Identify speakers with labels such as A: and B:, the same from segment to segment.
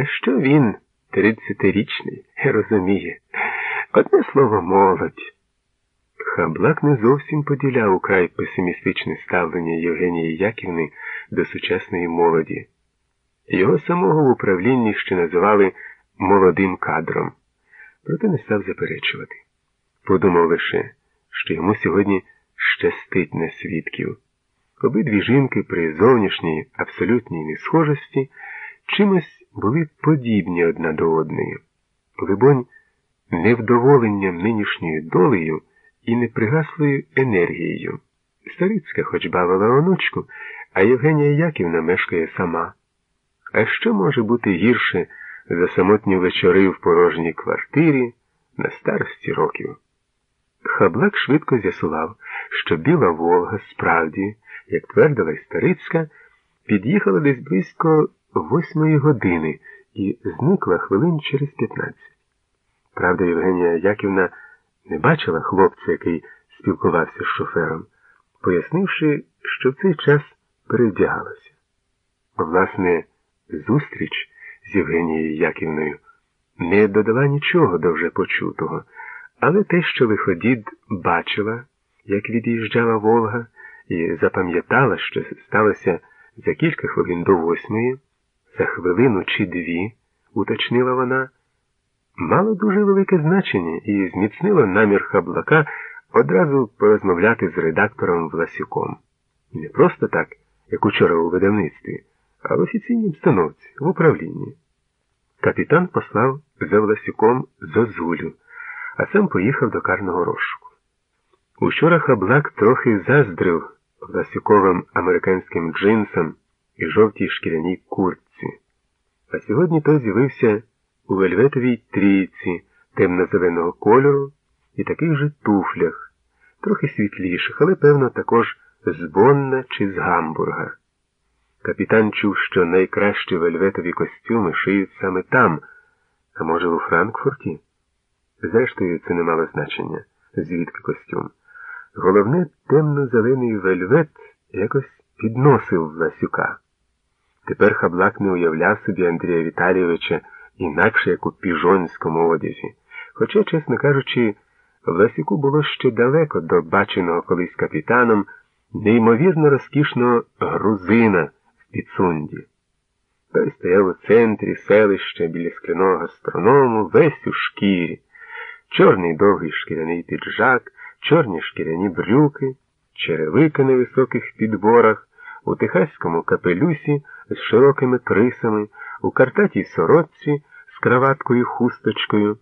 A: А що він, тридцятирічний, розуміє? Одне слово молодь. Хаблак не зовсім поділяв украй песимістичне ставлення Євгенії Яківни до сучасної молоді. Його самого в управлінні ще називали молодим кадром, проте не став заперечувати. Подумав лише, що йому сьогодні щастить на свідків. Обидві жінки при зовнішній абсолютній несхожості чимось були подібні одна до одної. Либонь, невдоволенням нинішньою долею і непригаслою енергією. Старицька хоч бавила онучку, а Євгенія Яківна мешкає сама. А що може бути гірше за самотні вечори в порожній квартирі на старості років? Хаблак швидко з'ясував, що біла Волга справді, як твердила й Старицька, під'їхала десь близько восьмої години і зникла хвилин через п'ятнадцять. Правда, Євгенія Яківна не бачила хлопця, який спілкувався з шофером, пояснивши, що в цей час перевдягалася. Власне, зустріч з Євгенією Яківною не додала нічого до вже почутого, але те, що виходід бачила, як від'їжджала Волга, і запам'ятала, що сталося за кілька хвилин до восьмої, за хвилину чи дві, уточнила вона мало дуже велике значення і зміцнило намір хаблака одразу порозмовляти з редактором Власюком. Не просто так, як учора у видавництві, а в офіційній обстановці, в управлінні. Капітан послав за Власюком Зозулю, а сам поїхав до карного розшуку. Учора хаблак трохи заздрив Власюковим американським джинсам і жовтій шкіряній куртці, а сьогодні той з'явився у вельветовій трійці темно-зеленого кольору і таких же туфлях, трохи світліших, але, певно, також з Бонна чи з Гамбурга. Капітан чув, що найкращі вельветові костюми шиють саме там, а може, у Франкфурті? Зрештою, це не мало значення, звідки костюм. Головне, темно-зелений вельвет якось підносив Власюка. Тепер хаблак не уявляв собі Андрія Віталійовича інакше як у піжонському одязі. Хоча, чесно кажучи, Власіку було ще далеко до баченого колись капітаном неймовірно розкішного грузина в підсунді. Той стояв у центрі селища біля скляного гастроному, весь у шкірі, чорний довгий шкіряний піджак, чорні шкіряні брюки, черевики на високих підборах, у техаському капелюсі з широкими крисами, у картатій сорочці з краваткою хусточкою,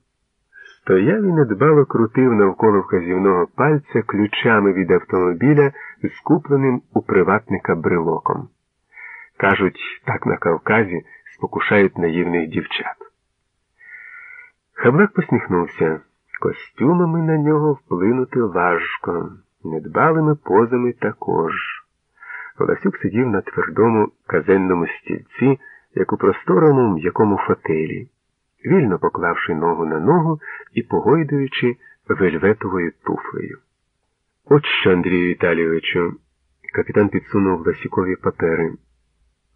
A: стояв і недбало крутив навколо вказівного пальця ключами від автомобіля з купленим у приватника брелоком. Кажуть, так на Кавказі спокушають наївних дівчат. Хаблак посміхнувся. Костюмами на нього вплинути важко, недбалими позами також. Оласюк сидів на твердому казенному стільці, як у просторому м'якому фотелі вільно поклавши ногу на ногу і погойдуючи вельветовою туфлею. От що, Андрію Віталійовичу, капітан підсунув Власікові папери.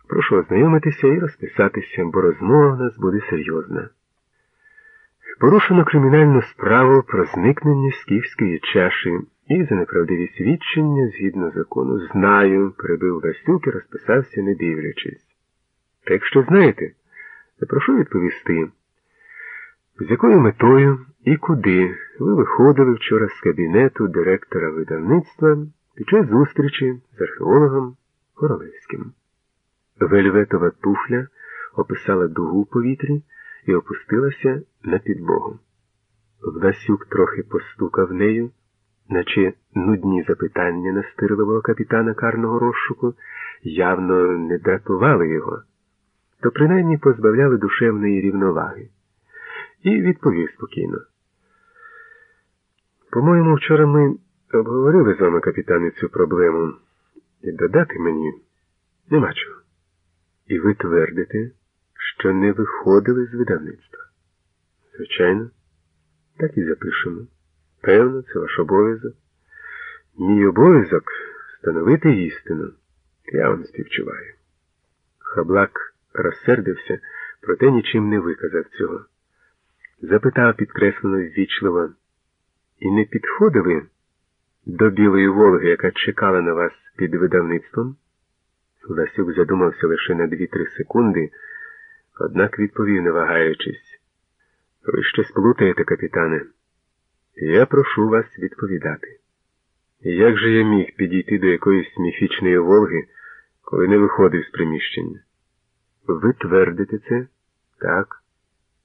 A: Прошу ознайомитися і розписатися, бо розмова в нас буде серйозна. Порушено кримінальну справу про зникнення скіфської чаші і за неправдиві свідчення, згідно закону, знаю, перебив Васюк і розписався, не дивлячись. Та якщо знаєте, то відповісти. З якою метою і куди ви виходили вчора з кабінету директора видавництва під час зустрічі з археологом Королевським? Вельветова туфля описала дугу в повітрі і опустилася на підлогу. Власюк трохи постукав нею, наче нудні запитання настирливого капітана карного розшуку явно не дратували його, то принаймні позбавляли душевної рівноваги і відповів спокійно. По-моєму, вчора ми обговорили з вами, капітане, цю проблему, і додати мені нема чого. І ви твердите, що не виходили з видавництва. Звичайно, так і запишемо. Певно, це ваш обов'язок. Мій обов'язок встановити істину. Я вам співчуваю. Хаблак розсердився проте нічим не виказав цього. Запитав підкреслено ввічливо, і не підходили до білої Волги, яка чекала на вас під видавництвом? Ласюк задумався лише на дві-три секунди, однак відповів, не вагаючись. Ви ще сплутаєте, капітане. Я прошу вас відповідати. Як же я міг підійти до якоїсь міфічної Волги, коли не виходив з приміщення? Ви твердите це? Так.